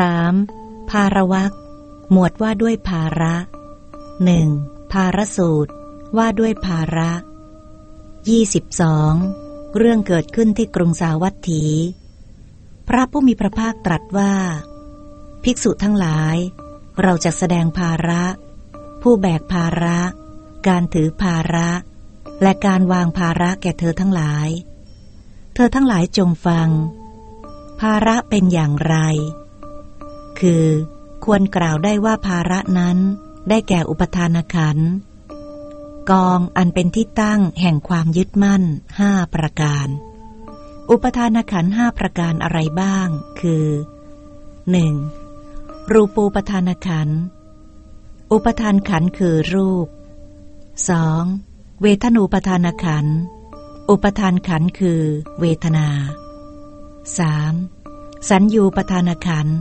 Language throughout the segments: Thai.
3. ภารวักหมวดว่าด้วยภาระ 1. ภารสูตร ว่าด้วยภาระ 22. เรื่องเกิดขึ้นที่กรุงสาวัตถี พระผู้มีพระภาคตรัสว่า ภิกษุทั้งหลาย เราจะแสดงภาระ ผู้แบกภาระ การถือภาระ และการวางภาระแก่เธอทั้งหลาย เธอทั้งหลายจงฟัง ภาระเป็นอย่างไร คือ ควรกล่าวได้ว่าภาระนั้นได้แก่อุปทานขัน กองอันเป็นที่ตั้งแห่งความยึดมั่นห้าประการ อุปทานขันห้าประการอะไรบ้าง คือ 1. รูปูปทานขัน อุปทานขันคือรูป 2. เวทนูปทานขัน อุปทานขันคือเวทนา 3. สัญญูปทานขันธ์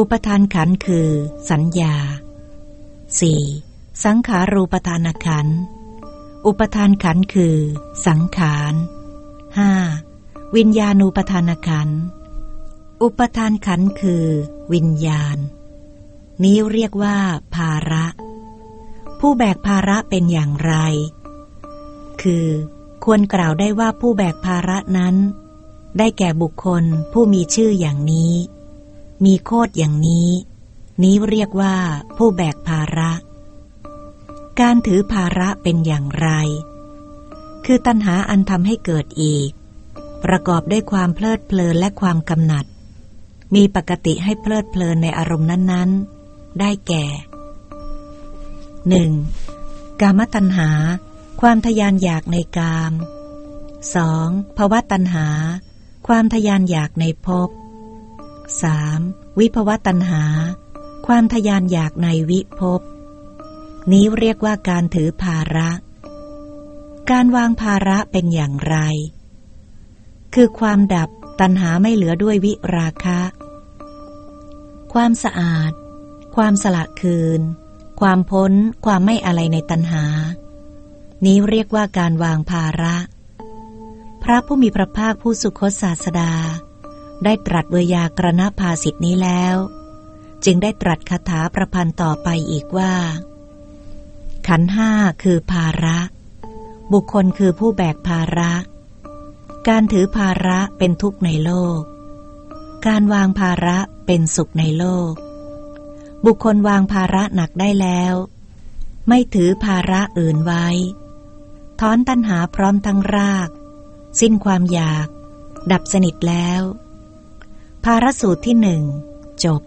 อุปทานขันคือ สัญญา 4. สังขารูปทานขัน อุปทานขันคือ สังขาร 5. วิญญาณูปทานขัน อุปทานขันคือ วิญญาณ นี้เรียกว่า ภาระ ผู้แบกภาระเป็นอย่างไร คือ ควรกล่าวได้ว่าผู้แบกภาระนั้น ได้แก่บุคคลผู้มีชื่ออย่างนี้ มีโคดอย่างนี้ นี้เรียกว่าผู้แบกภาระ การถือภาระเป็นอย่างไร คือตัณหาอันทำให้เกิดอีก ประกอบด้วยความเพลิดเพลินและความกำหนัด มีปกติให้เพลิดเพลินในอารมณ์นั้นๆ ได้แก่ 1. กามตัณหา ความทยานอยากในกาม 2. ภาวะตัณหา ความทยานอยากในภพ 3. วิภวตัณหา ความทยานอยากในวิภพ นี้เรียกว่าการถือภาระ การวางภาระเป็นอย่างไร คือความดับตัณหาไม่เหลือด้วยวิราคะ ความสะอาด ความสละคืน ความพ้น ความไม่อะไรในตัณหา นี้เรียกว่าการวางภาระ พระผู้มีพระภาคผู้สุคตศาสดา ได้ตรัสเวยากรณภาสิทธินี้แล้ว จึงได้ตรัสคาถาประพันธ์ต่อไปอีกว่า ขันห้าคือภาระ บุคคลคือผู้แบกภาระ การถือภาระเป็นทุกข์ในโลก การวางภาระเป็นสุขในโลก บุคคลวางภาระหนักได้แล้ว ไม่ถือภาระอื่นไว้ ถอนตัณหาพร้อมทั้งราก สิ้นความอยาก ดับสนิทแล้ว ภารสูตรที่หนึ่งจบ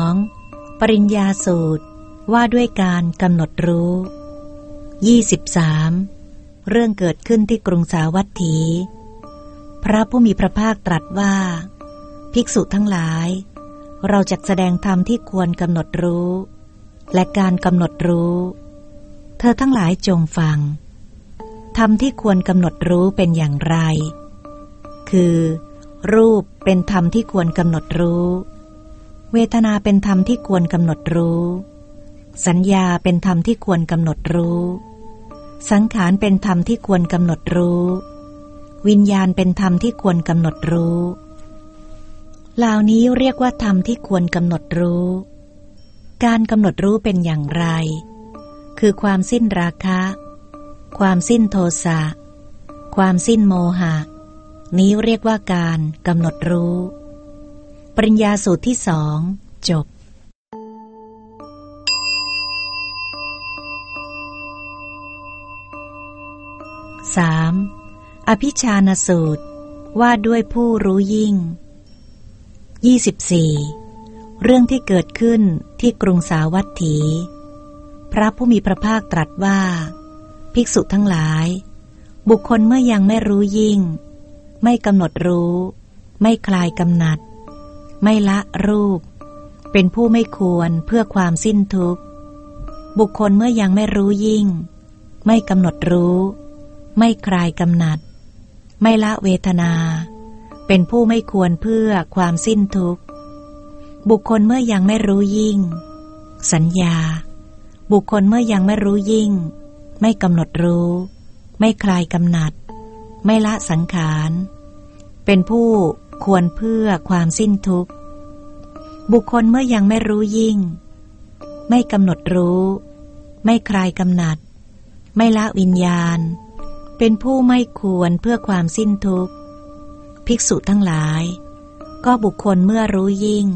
2. ปริญญาสูตรว่าด้วยการกำหนดรู้ 23. เรื่องเกิดขึ้นที่กรุงสาวัตถี พระผู้มีพระภาคตรัสว่า ภิกษุทั้งหลาย เราจะแสดงธรรมที่ควรกำหนดรู้ และการกำหนดรู้ เธอทั้งหลายจงฟังธรรมที่ควรกำหนดรู้เป็นอย่างไร คือ รูปเป็นธรรมที่ควรกำหนดรู้ เวทนาเป็นธรรมที่ควรกำหนดรู้ สัญญาเป็นธรรมที่ควรกำหนดรู้ สังขารเป็นธรรมที่ควรกำหนดรู้ วิญญาณเป็นธรรมที่ควรกำหนดรู้ เหล่านี้เรียกว่าธรรมที่ควรกำหนดรู้ การกำหนดรู้เป็นอย่างไร คือความสิ้นราคะ ความสิ้นโทสะ ความสิ้นโมหะ นี้เรียกว่าการกำหนดรู้ ปริญญาสูตรที่สองจบ 3. อภิชานสูตรว่าด้วยผู้รู้ยิ่ง 24. เรื่องที่เกิดขึ้นที่กรุงสาวัตถี พระผู้มีพระภาคตรัสว่า ภิกษุทั้งหลาย บุคคลเมื่อยังไม่รู้ยิ่ง ไม่กำหนดรู้ ไม่คลายกำหนัด ไม่ละรูป เป็นผู้ไม่ควรเพื่อความสิ้นทุกข์ บุคคลเมื่อยังไม่รู้ยิ่ง ไม่กำหนดรู้ ไม่คลายกำหนัด ไม่ละเวทนา เป็นผู้ไม่ควรเพื่อความสิ้นทุกข์ บุคคลเมื่อยังไม่รู้ยิ่ง สัญญา บุคคลเมื่อยังไม่รู้ยิ่ง ไม่กำหนดรู้ ไม่คลายกำหนัด ไม่ละสังขาร เป็นผู้ควรเพื่อความสิ้นทุกข์ บุคคลเมื่อยังไม่รู้ยิ่ง ไม่กำหนดรู้ ไม่คลายกำหนัด ไม่ละวิญญาณ เป็นผู้ไม่ควรเพื่อความสิ้นทุกข์ ภิกษุทั้งหลาย ก็บุคคลเมื่อรู้ยิ่ง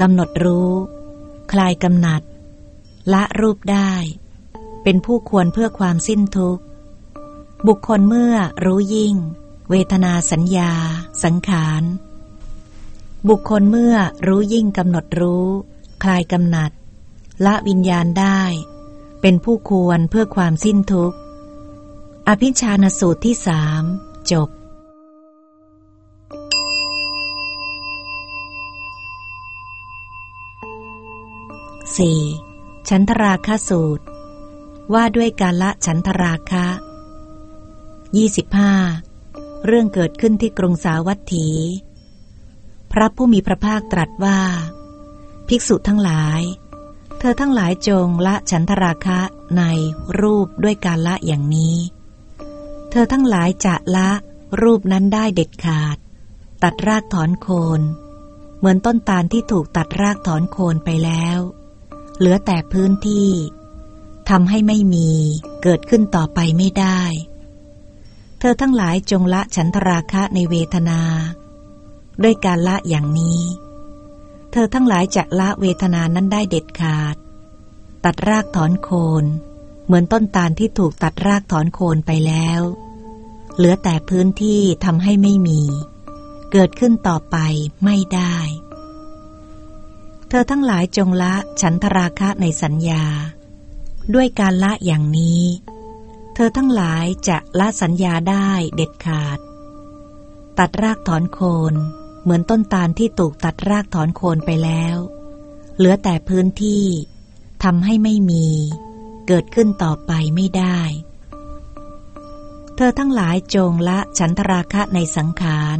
กำหนดรู้ คลายกำหนัด ละรูปได้ เป็นผู้ควรเพื่อความสิ้นทุกข์ บุคคลเมื่อรู้ยิ่ง เวทนาสัญญา สังขาร บุคคลเมื่อรู้ยิ่งกำหนดรู้ คลายกำหนัด ละวิญญาณได้ เป็นผู้ควรเพื่อความสิ้นทุกข์ อภิชานสูตรที่สามจบ 4. ฉันทราคะสูตร ว่าด้วยการละฉันทราคะ 25. เรื่องเกิดขึ้นที่กรุงสาวัตถี พระผู้มีพระภาคตรัสว่า ภิกษุทั้งหลาย เธอทั้งหลายจงละฉันทราคะในรูปด้วยการละอย่างนี้ เธอทั้งหลายจะละรูปนั้นได้เด็ดขาด ตัดรากถอนโคน เหมือนต้นตาลที่ถูกตัดรากถอนโคนไปแล้ว เหลือแต่พื้นที่ทำให้ไม่มีเกิดขึ้นต่อไปไม่ได้ เธอทั้งหลายจงละฉันทราคะในเวทนา ด้วยการละอย่างนี้ เธอทั้งหลายจะละเวทนานั้นได้เด็ดขาด ตัดรากถอนโคน เหมือนต้นตาลที่ถูกตัดรากถอนโคนไปแล้ว เหลือแต่พื้นที่ทำให้ไม่มี เกิดขึ้นต่อไปไม่ได้ เธอทั้งหลายจงละฉันทราคะในสัญญา ด้วยการละอย่างนี้ เธอทั้งหลายจะละสัญญาได้เด็ดขาด ตัดรากถอนโคนเหมือนต้นตาลที่ถูกตัดรากถอนโคนไปแล้ว เหลือแต่พื้นที่ทำให้ไม่มี เกิดขึ้นต่อไปไม่ได้ เธอทั้งหลายจงละฉันทราคะในสังขาร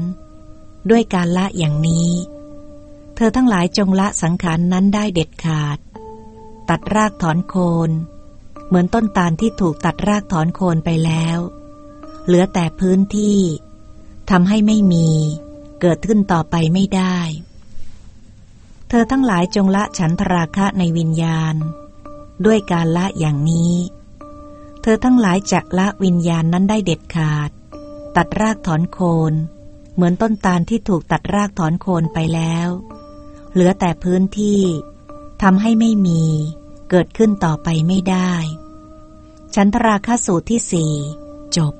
ด้วยการละอย่างนี้ เธอทั้งหลายจงละสังขารนนั้นได้เด็ดขาด ตัดรากถอนโคน เหมือนต้นตาลที่ถูกตัดรากถอนโคนไปแล้ว เหลือแต่พื้นที่ทำให้ไม่มี เกิดขึ้นต่อไปไม่ได้ เธอทั้งหลายจงละฉันทราคะในวิญญาณ ด้วยการละอย่างนี้ เธอทั้งหลายจะละวิญญาณนั้นได้เด็ดขาด ตัดรากถอนโคน เหมือนต้นตาลที่ถูกตัดรากถอนโคนไปแล้ว เหลือแต่พื้นที่ทำให้ไม่มี เกิดขึ้นต่อไปไม่ได้ฉันทราคาสูตรที่สี่จบ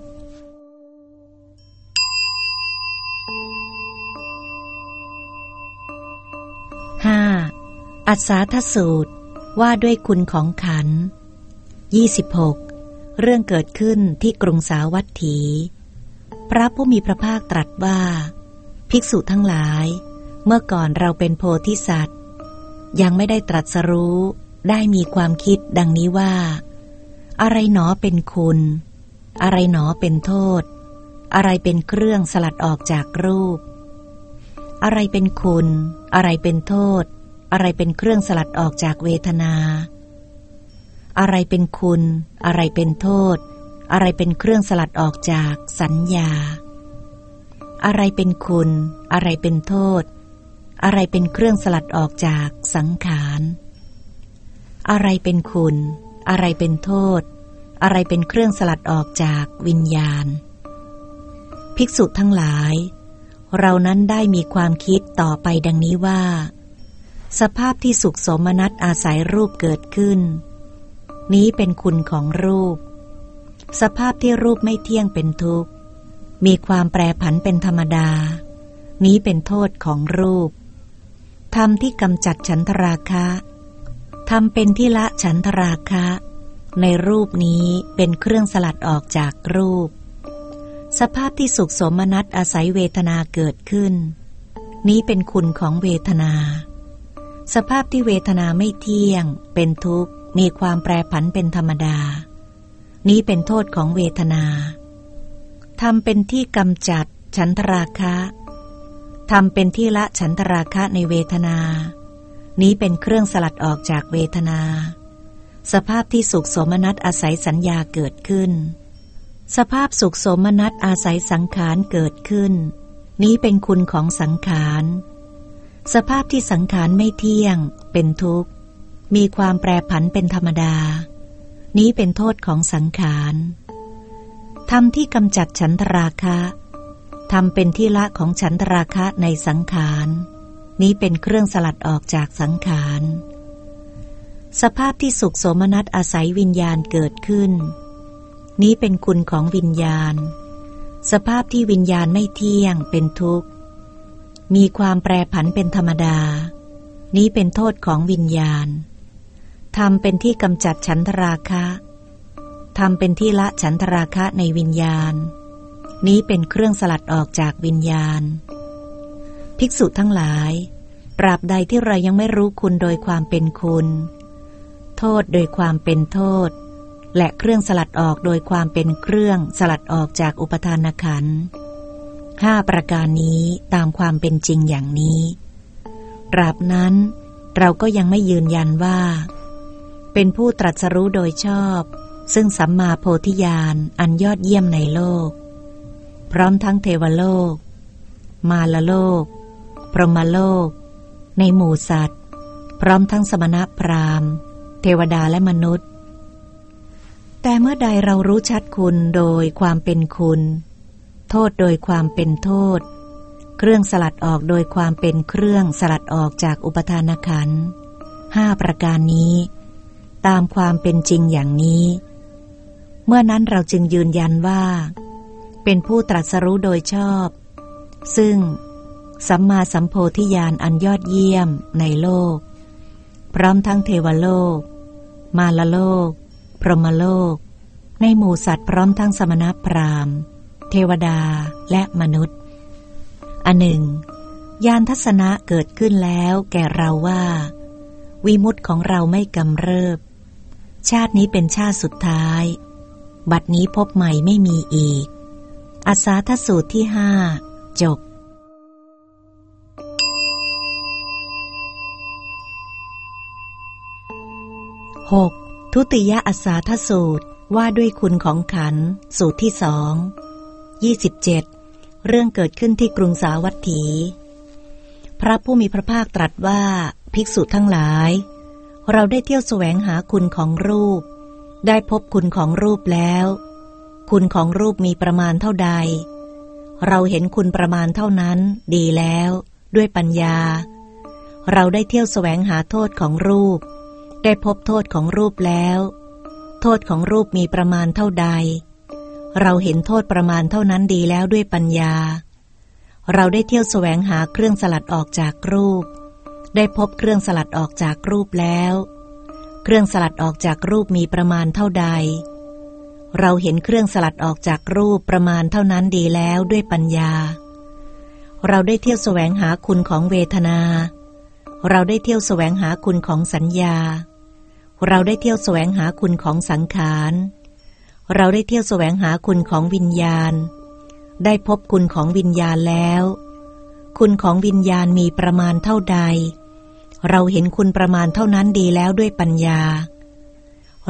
ห้าอัศาทสูตรว่าด้วยคุณของขันยี่สิบหกเรื่องเกิดขึ้นที่กรุงสาวัตถี พระผู้มีพระภาคตรัสว่า ภิกษุทั้งหลาย เมื่อก่อนเราเป็นโพธิสัตว์ ยังไม่ได้ตรัสรู้ได้มีความคิดดังนี้ว่า อะไรหนอเป็นคุณ อะไรหนอเป็นโทษ อะไรเป็นเครื่องสลัดออกจากรูป อะไรเป็นคุณ อะไรเป็นโทษ อะไรเป็นเครื่องสลัดออกจากเวทนา อะไรเป็นคุณ อะไรเป็นโทษ อะไรเป็นเครื่องสลัดออกจากสัญญา อะไรเป็นคุณ อะไรเป็นโทษ อะไรเป็นเครื่องสลัดออกจากสังขาร อะไรเป็นคุณ อะไรเป็นโทษ อะไรเป็นเครื่องสลัดออกจากวิญญาณ ภิกษุทั้งหลาย เรานั้นได้มีความคิดต่อไปดังนี้ว่า สภาพที่สุขสมนัตอาศัยรูปเกิดขึ้น นี้เป็นคุณของรูป สภาพที่รูปไม่เที่ยงเป็นทุกข์ มีความแปรผันเป็นธรรมดานี้เป็นโทษของรูป ธรรมที่กำจัดฉันทราคะทำเป็นที่ละฉันทราคะ ในรูปนี้เป็นเครื่องสลัดออกจากรูป สภาพที่สุขสมนัตอาศัยเวทนาเกิดขึ้น นี้เป็นคุณของเวทนา สภาพที่เวทนาไม่เที่ยง เป็นทุกข์ มีความแปรผันเป็นธรรมดา นี้เป็นโทษของเวทนาทำเป็นที่กำจัดฉันทราคะ ทำเป็นที่ละฉันทราคะในเวทนา นี้เป็นเครื่องสลัดออกจากเวทนา สภาพที่สุขสมนัตอาศัยสัญญาเกิดขึ้น สภาพสุขสมนัตอาศัยสังขารเกิดขึ้น นี้เป็นคุณของสังขาร สภาพที่สังขารไม่เที่ยง เป็นทุกข์ มีความแปรผันเป็นธรรมดา นี้เป็นโทษของสังขารธรรมที่กำจัดฉันทราคะ ทำเป็นที่ละของฉันทราคะในสังขาร นี้เป็นเครื่องสลัดออกจากสังขาร สภาพที่สุขโสมนัสอาศัยวิญญาณเกิดขึ้น นี้เป็นคุณของวิญญาณ สภาพที่วิญญาณไม่เที่ยงเป็นทุกข์ มีความแปรผันเป็นธรรมดา นี้เป็นโทษของวิญญาณทำเป็นที่กำจัดฉันทราคะทำเป็นที่ละฉันทราคะในวิญญาณ นี้เป็นเครื่องสลัดออกจากวิญญาณ ภิกษุทั้งหลาย ปราบใดที่เรายังไม่รู้คุณโดยความเป็นคุณ โทษโดยความเป็นโทษ และเครื่องสลัดออกโดยความเป็นเครื่องสลัดออกจากอุปทานขันห้าประการนี้ตามความเป็นจริงอย่างนี้ตราบนั้น เราก็ยังไม่ยืนยันว่า เป็นผู้ตรัสรู้โดยชอบ ซึ่งสัมมาโพธิญาณอันยอดเยี่ยมในโลก พร้อมทั้งเทวโลก มาลโลก พรหมโลก ในหมู่สัตว์ พร้อมทั้งสมณพราหมณ์ เทวดาและมนุษย์ แต่เมื่อใดเรารู้ชัดคุณโดยความเป็นคุณ โทษโดยความเป็นโทษ เครื่องสลัดออกโดยความเป็นเครื่องสลัดออกจากอุปทานขันห้าประการนี้ ตามความเป็นจริงอย่างนี้ เมื่อนั้นเราจึงยืนยันว่า เป็นผู้ตรัสรู้โดยชอบ ซึ่งสัมมาสัมโพธิญาณอันยอดเยี่ยมในโลก พร้อมทั้งเทวโลก มาลโลก พรหมโลก ในหมู่สัตว์พร้อมทั้งสมณพราหมณ์ เทวดาและมนุษย์ อันหนึ่งยานทัศนะเกิดขึ้นแล้วแก่เราว่า วิมุตของเราไม่กำเริบ ชาตินี้เป็นชาติสุดท้าย บัดนี้พบใหม่ไม่มีอีก อาสาทสูตรที่ห้าจบ 6. ทุติยอาสาทสูตรว่าด้วยคุณของขัน สูตรที่สองยี่สิบเจ็ดเรื่องเกิดขึ้นที่กรุงสาวัตถี พระผู้มีพระภาคตรัสว่าภิกษุทั้งหลาย เราได้เที่ยวแสวงหาคุณของรูป ได้พบคุณของรูปแล้ว คุณของรูปมีประมาณเท่าใด เราเห็นคุณประมาณเท่านั้นดีแล้ว ด้วยปัญญา เราได้เที่ยวแสวงหาโทษของรูป ได้พบโทษของรูปแล้ว โทษของรูปมีประมาณเท่าใด เราเห็นโทษประมาณเท่านั้นดีแล้วด้วยปัญญา เราได้เที่ยวแสวงหาเครื่องสลัดออกจากรูป ได้พบเครื่องสลัดออกจากรูปแล้ว เครื่องสลัดออกจากรูปมีประมาณเท่าใด เราเห็นเครื่องสลัดออกจากรูปประมาณเท่านั้นดีแล้วด้วยปัญญา เราได้เที่ยวแสวงหาคุณของเวทนา เราได้เที่ยวแสวงหาคุณของสัญญา เราได้เที่ยวแสวงหาคุณของสังขาร เราได้เที่ยวแสวงหาคุณของวิญญาณ ได้พบคุณของวิญญาณแล้ว คุณของวิญญาณมีประมาณเท่าใด เราเห็นคุณประมาณเท่านั้นดีแล้วด้วยปัญญา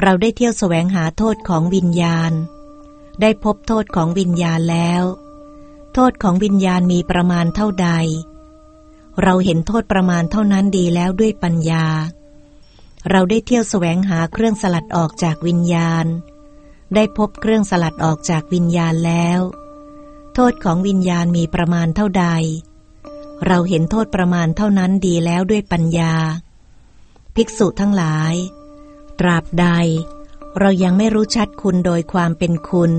เราได้เที่ยวแสวงหาโทษของวิญญาณ ได้พบโทษของวิญญาณแล้ว โทษของวิญญาณมีประมาณเท่าใด เราเห็นโทษประมาณเท่านั้นดีแล้วด้วยปัญญา เราได้เที่ยวแสวงหาเครื่องสลัดออกจากวิญญาณ ได้พบเครื่องสลัดออกจากวิญญาณแล้ว โทษของวิญญาณมีประมาณเท่าใด เราเห็นโทษประมาณเท่านั้นดีแล้วด้วยปัญญา ภิกษุทั้งหลาย ตราบใด เรายังไม่รู้ชัดคุณโดยความเป็นคุณ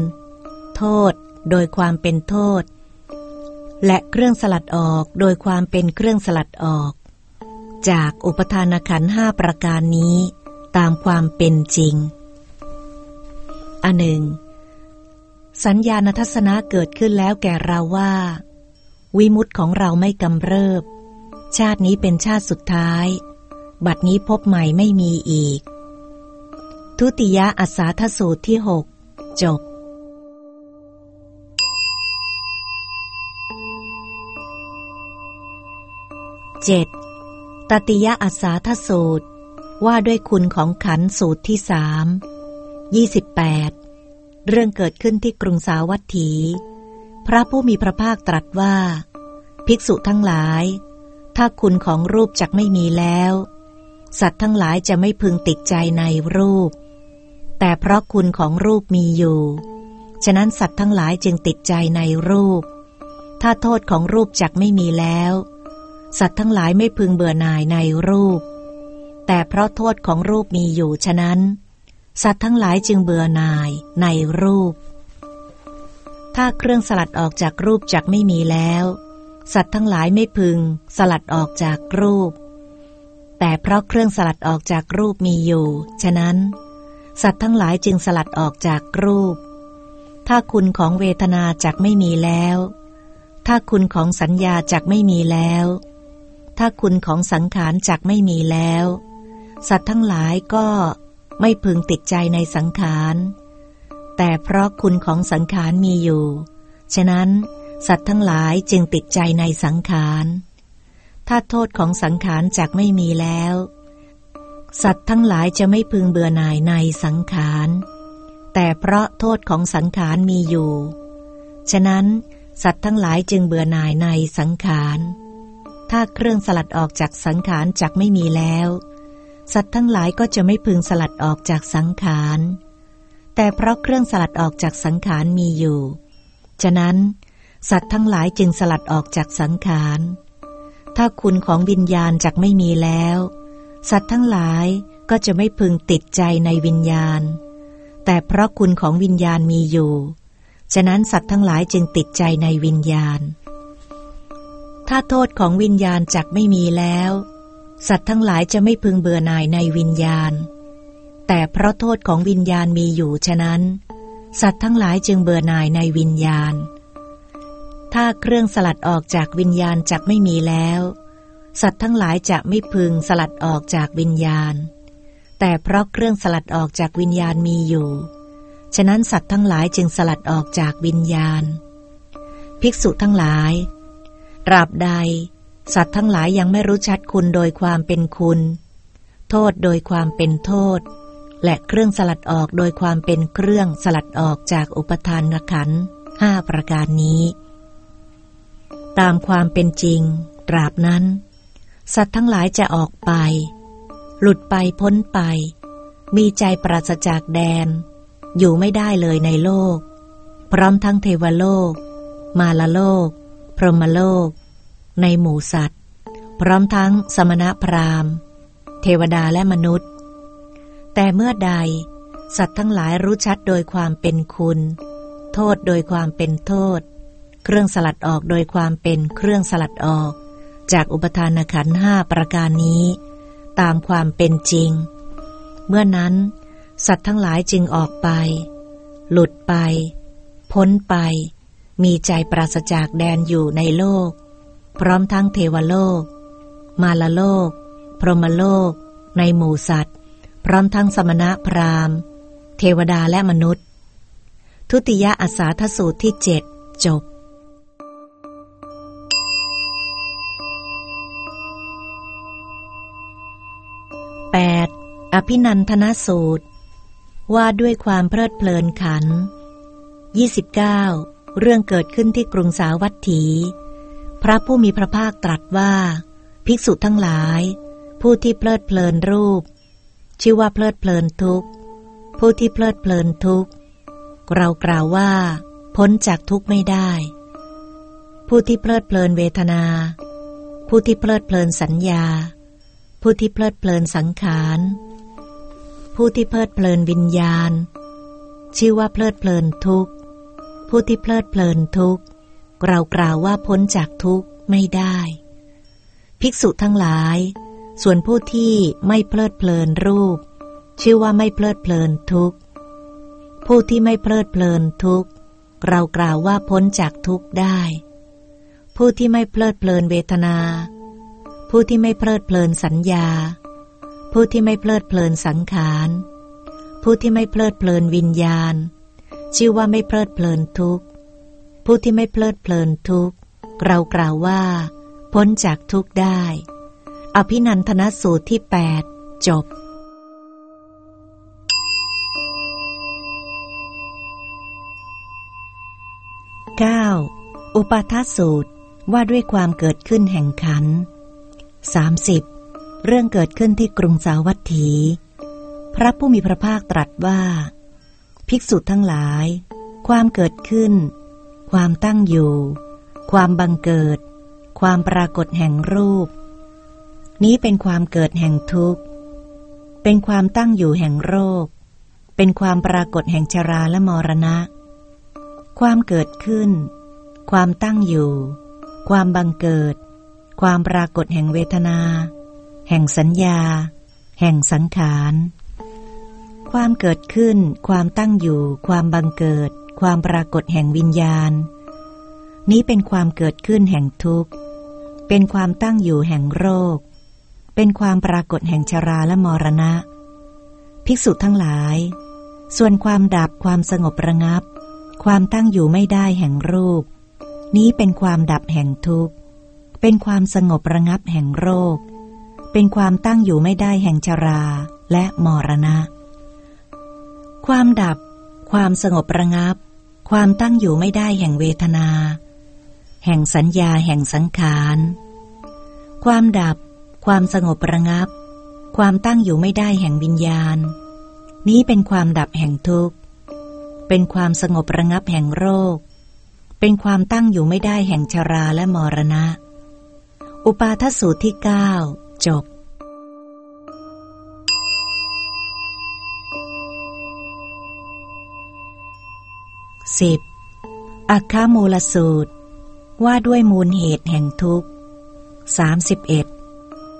โทษโดยความเป็นโทษ และเครื่องสลัดออกโดยความเป็นเครื่องสลัดออก จากอุปทานขันห้าประการนี้ตามความเป็นจริง อันหนึ่ง สัญญาณทัศนะเกิดขึ้นแล้วแก่เราว่า วิมุตของเราไม่กำเริบ ชาตินี้เป็นชาติสุดท้าย บัดนี้พบใหม่ไม่มีอีก ทุติยอัสาทสูตรที่หกจบเจ็ดตติยอัสาทสูตร ว่าด้วยคุณของขันสูตรที่สามยี่สิบแปดเรื่องเกิดขึ้นที่กรุงสาวัตถี พระผู้มีพระภาคตรัสว่า ภิกษุทั้งหลาย ถ้าคุณของรูปจักไม่มีแล้ว สัตว์ทั้งหลายจะไม่พึงติดใจในรูป แต่เพราะคุณของรูปมีอยู่ ฉะนั้นสัตว์ทั้งหลายจึงติดใจในรูป ถ้าโทษของรูปจักไม่มีแล้ว สัตว์ทั้งหลายไม่พึงเบื่อหน่ายในรูป แต่เพราะโทษของรูปมีอยู่ฉะนั้น สัตว์ทั้งหลายจึงเบื่อหน่ายในรูป ถ้าเครื่องสลัดออกจากรูปจักไม่มีแล้ว สัตว์ทั้งหลายไม่พึงสลัดออกจากรูป แต่เพราะเครื่องสลัดออกจากรูปมีอยู่ ฉะนั้น สัตว์ทั้งหลายจึงสลัดออกจากรูป ถ้าคุณของเวทนาจักไม่มีแล้ว ถ้าคุณของสัญญาจักไม่มีแล้ว ถ้าคุณของสังขารจักไม่มีแล้ว สัตว์ทั้งหลายก็ไม่พึงติดใจในสังขาร แต่เพราะคุณของสังขารมีอยู่ ฉะนั้นสัตว์ทั้งหลายจึงติดใจในสังขาร ถ้าโทษของสังขารจักไม่มีแล้ว สัตว์ทั้งหลายจะไม่พึงเบื่อหน่ายในสังขาร แต่เพราะโทษของสังขารมีอยู่ ฉะนั้น สัตว์ทั้งหลายจึงเบื่อหน่ายในสังขาร ถ้าเครื่องสลัดออกจากสังขารจักไม่มีแล้ว สัตว์ทั้งหลายก็จะไม่พึงสลัดออกจากสังขาร แต่เพราะเครื่องสลัดออกจากสังขารมีอยู่ ฉะนั้น สัตว์ทั้งหลายจึงสลัดออกจากสังขาร ถ้าคุณของวิญญาณจักไม่มีแล้ว สัตว์ทั้งหลายก็จะไม่พึงติดใจในวิญญาณ แต่เพราะคุณของวิญญาณมีอยู่ ฉะนั้นสัตว์ทั้งหลายจึงติดใจในวิญญาณ ถ้าโทษของวิญญาณจักไม่มีแล้ว สัตว์ทั้งหลายจะไม่พึงเบื่อหน่ายในวิญญาณ แต่เพราะโทษของวิญญาณมีอยู่ฉะนั้น สัตว์ทั้งหลายจึงเบื่อหน่ายในวิญญาณ ถ้าเครื่องสลัดออกจากวิญญาณจักไม่มีแล้ว สัตว์ทั้งหลายจะไม่พึงสลัดออกจากวิญญาณ แต่เพราะเครื่องสลัดออกจากวิญญาณมีอยู่ ฉะนั้นสัตว์ทั้งหลายจึงสลัดออกจากวิญญาณ ภิกษุทั้งหลายตราบใด สัตว์ทั้งหลายยังไม่รู้ชัดคุณโดยความเป็นคุณ โทษโดยความเป็นโทษ และเครื่องสลัดออกโดยความเป็นเครื่องสลัดออกจากอุปทานขันห้าประการนี้ ตามความเป็นจริง ตราบนั้น สัตว์ทั้งหลายจะออกไป หลุดไปพ้นไป มีใจปราศจากแดน อยู่ไม่ได้เลยในโลก พร้อมทั้งเทวโลก มาลโลก พรหมโลก ในหมู่สัตว์ พร้อมทั้งสมณพราหมณ์ เทวดาและมนุษย์ แต่เมื่อใด สัตว์ทั้งหลายรู้ชัดโดยความเป็นคุณ โทษโดยความเป็นโทษ เครื่องสลัดออกโดยความเป็นเครื่องสลัดออก จากอุปทานขันห้าประการนี้ ตามความเป็นจริง เมื่อนั้น สัตว์ทั้งหลายจึงออกไป หลุดไป พ้นไป มีใจปราศจากแดนอยู่ในโลก พร้อมทั้งเทวโลก มาลโลก พรหมโลก ในหมู่สัตว์ พร้อมทั้งสมณะพราหมณ์ เทวดาและมนุษย์ ทุติยอาสาทสูตรที่เจ็ดจบ อภินันทนสูตร ว่าด้วยความเพลิดเพลินขัน 29. เรื่องเกิดขึ้นที่กรุงสาวัตถี พระผู้มีพระภาคตรัสว่า ภิกษุทั้งหลาย ผู้ที่เพลิดเพลินรูป ชื่อว่าเพลิดเพลินทุกผู้ที่เพลิดเพลินทุกเรากล่าวว่า พ้นจากทุกไม่ได้ ผู้ที่เพลิดเพลินเวทนา ผู้ที่เพลิดเพลินสัญญาผู้ที่เพลิดเพลินสังขาร ผู้ที่เพลิดเพลินวิญญาณ ชื่อว่าเพลิดเพลินทุกผู้ที่เพลิดเพลินทุกข์เรากล่าวว่าพ้นจากทุกข์ไม่ได้ ภิกษุทั้งหลาย ส่วนผู้ที่ไม่เพลิดเพลินรูป ชื่อว่าไม่เพลิดเพลินทุกข์ ผู้ที่ไม่เพลิดเพลินทุกข์เรากล่าวว่าพ้นจากทุกข์ได้ ผู้ที่ไม่เพลิดเพลินเวทนา ผู้ที่ไม่เพลิดเพลินสัญญา ผู้ที่ไม่เพลิดเพลินสังขาร ผู้ที่ไม่เพลิดเพลินวิญญาณ ชื่อว่าไม่เพลิดเพลินทุกข์ ผู้ที่ไม่เพลิดเพลินทุกข์ เรากล่าวว่า พ้นจากทุกข์ได้ อภินันทนสูตรที่ 8 จบ 9. 9. อุปาทสูตรว่าด้วยความเกิดขึ้นแห่งขัน 30. เรื่องเกิดขึ้นที่กรุงสาวัตถี พระผู้มีพระภาคตรัสว่า ภิกษุทั้งหลาย ความเกิดขึ้น ความตั้งอยู่ ความบังเกิด ความปรากฏแห่งรูป นี้เป็นความเกิดแห่งทุกข์ เป็นความตั้งอยู่แห่งโรค เป็นความปรากฏแห่งชราและมรณะ ความเกิดขึ้น ความตั้งอยู่ ความบังเกิด ความปรากฏแห่งเวทนา แห่งสัญญา แห่งสังขาร ความเกิดขึ้น ความตั้งอยู่ ความบังเกิด ความปรากฏแห่งวิญญาณ นี้เป็นความเกิดขึ้นแห่งทุกข์ เป็นความตั้งอยู่แห่งโรค เป็นความปรากฏแห่งชราและมรณะ ภิกษุทั้งหลาย ส่วนความดับความสงบระงับ ความตั้งอยู่ไม่ได้แห่งรูป นี้เป็นความดับแห่งทุกข์ เป็นความสงบระงับแห่งโรค เป็นความตั้งอยู่ไม่ได้แห่งชราและมรณะ ความดับ ความสงบระงับ ความตั้งอยู่ไม่ได้แห่งเวทนา แห่งสัญญาแห่งสังขาร ความดับ ความสงบระงับ ความตั้งอยู่ไม่ได้แห่งวิญญาณ นี้เป็นความดับแห่งทุกข์ เป็นความสงบระงับแห่งโรค เป็นความตั้งอยู่ไม่ได้แห่งชราและมรณะ อุปาทสูตรที่เก้า จบสิบอัคคามูลสูตร ว่าด้วยมูลเหตุแห่งทุกข์สามสิบเอ็ด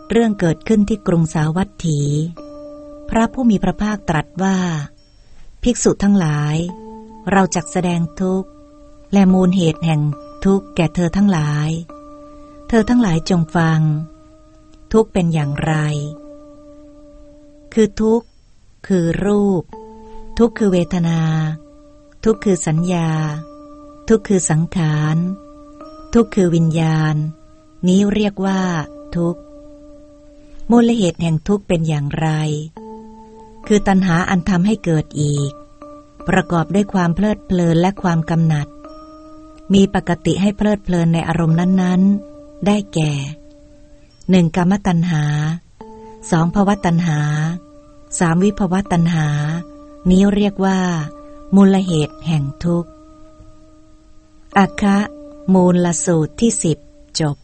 เรื่องเกิดขึ้นที่กรุงสาวัตถี พระผู้มีพระภาคตรัสว่า ภิกษุทั้งหลาย เราจักแสดงทุกข์ และมูลเหตุแห่งทุกข์แก่เธอทั้งหลาย เธอทั้งหลายจงฟัง ทุกเป็นอย่างไร คือทุกคือรูป ทุกคือเวทนา ทุกคือสัญญา ทุกคือสังขาร ทุกคือวิญญาณ นี้เรียกว่า ทุกมูลเหตุแห่งทุกเป็นอย่างไร คือตัณหาอันทำให้เกิดอีก ประกอบด้วยความเพลิดเพลินและความกำหนัด มีปกติให้เพลิดเพลินในอารมณ์นั้น ๆ ได้แก่ หนึ่งกรรมตัณหาสองภวตัณหาสามวิภวตัณหา นี้เรียกว่า มูลเหตุแห่งทุกข์อัคะมูลลสูตรที่สิบจบ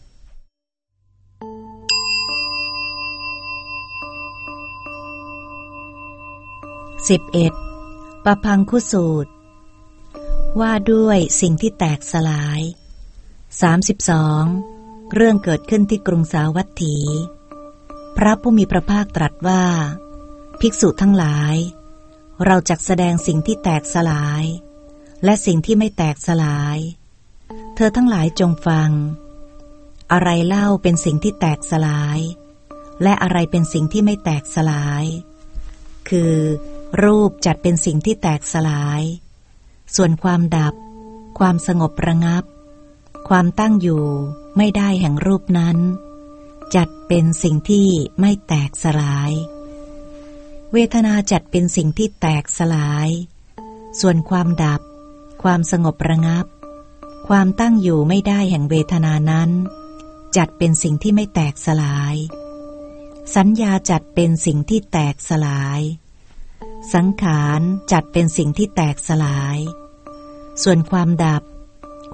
สิบเอ็ดปพังคุสูตร ว่าด้วยสิ่งที่แตกสลายสามสิบสอง เรื่องเกิดขึ้นที่กรุงสาวัตถี พระผู้มีพระภาคตรัสว่า ภิกษุทั้งหลาย เราจักแสดงสิ่งที่แตกสลาย และสิ่งที่ไม่แตกสลาย เธอทั้งหลายจงฟัง อะไรเล่าเป็นสิ่งที่แตกสลาย และอะไรเป็นสิ่งที่ไม่แตกสลาย คือ รูปจัดเป็นสิ่งที่แตกสลาย ส่วนความดับ ความสงบระงับ ความตั้งอยู่ไม่ได้แห่งรูปนั้น จัดเป็นสิ่งที่ไม่แตกสลาย เวทนาจัดเป็นสิ่งที่แตกสลาย ส่วนความดับ ความสงบระงับ ความตั้งอยู่ไม่ได้แห่งเวทนานั้น จัดเป็นสิ่งที่ไม่แตกสลาย สัญญาจัดเป็นสิ่งที่แตกสลาย สังขารจัดเป็นสิ่งที่แตกสลาย ส่วนความดับ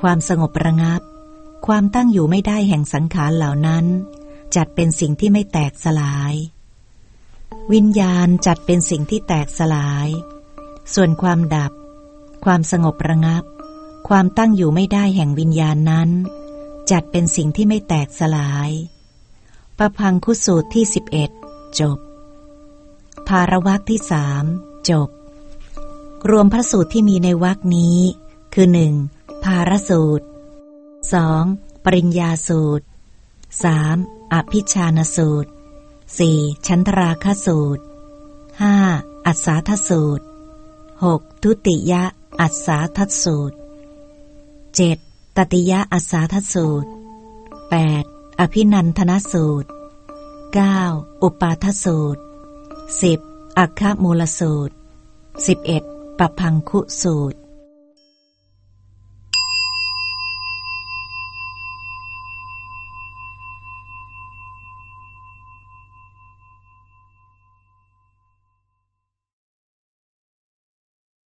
ความสงบระงับ ความตั้งอยู่ไม่ได้แห่งสังขารเหล่านั้น จัดเป็นสิ่งที่ไม่แตกสลาย วิญญาณจัดเป็นสิ่งที่แตกสลาย ส่วนความดับ ความสงบระงับ ความตั้งอยู่ไม่ได้แห่งวิญญาณนั้น จัดเป็นสิ่งที่ไม่แตกสลายประพังคุสูตรที่สิบเอ็ดจบ ภารวักที่สามจบ รวมพระสูตรที่มีในวักนี้ คือหนึ่ง ภารสูตรสองปริญญาสูตรสามอภิชานสูตรสี่ชันทราคสูตรห้าอัศาทสูตรหกทุติยะอัศาทสูตรเจ็ดตติยะอัศาทสูตรแปดอภินันทนสูตรเก้าอุปาทสูตรสิบอัคคมูลสูตรสิบเอ็ดปพังคุสูตร